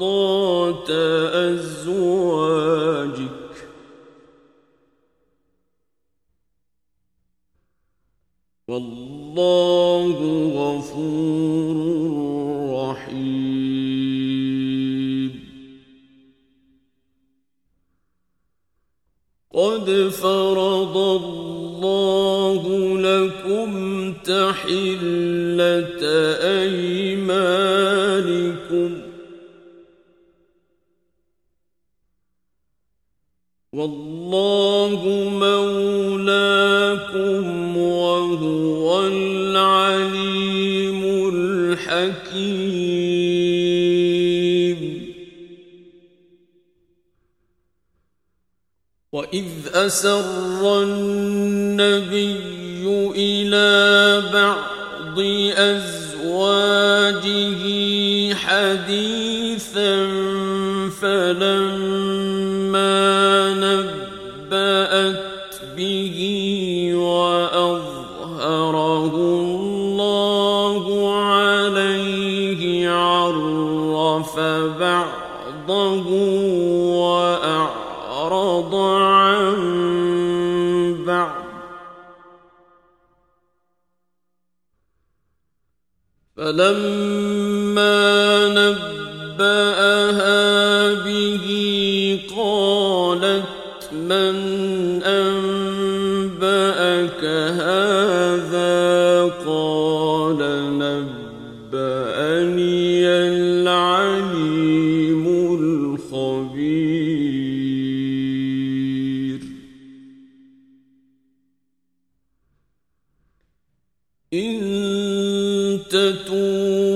مرضات أزواجك. والله غفور رحيم. قد فرض الله لكم تحلة أيمانكم. الحكيم وإذ أسر النبي إلى بعض أزواجه حديثا فلما نبأت به وأظهره نبأها به قالت من أنبأك هذا قال نبأني العليم الخبير إن تتوبا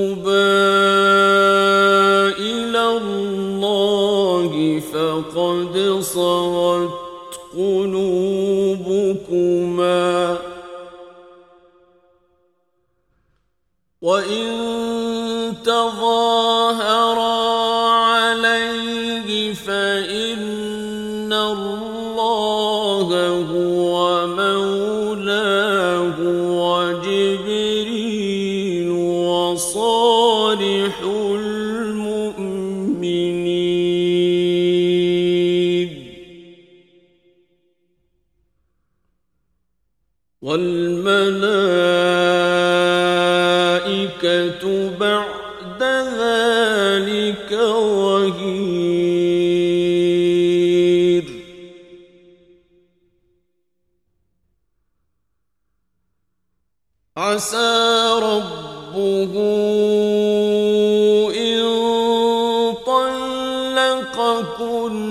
نو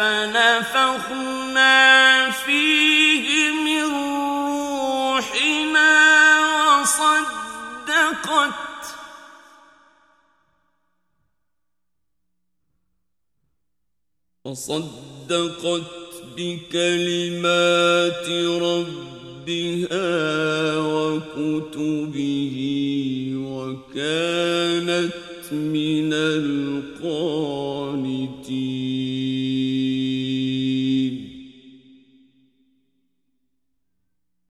فنفخنا فيه من روحنا وصدقت. وصدقت بكلمات ربها وكتبه وكانت من القائمين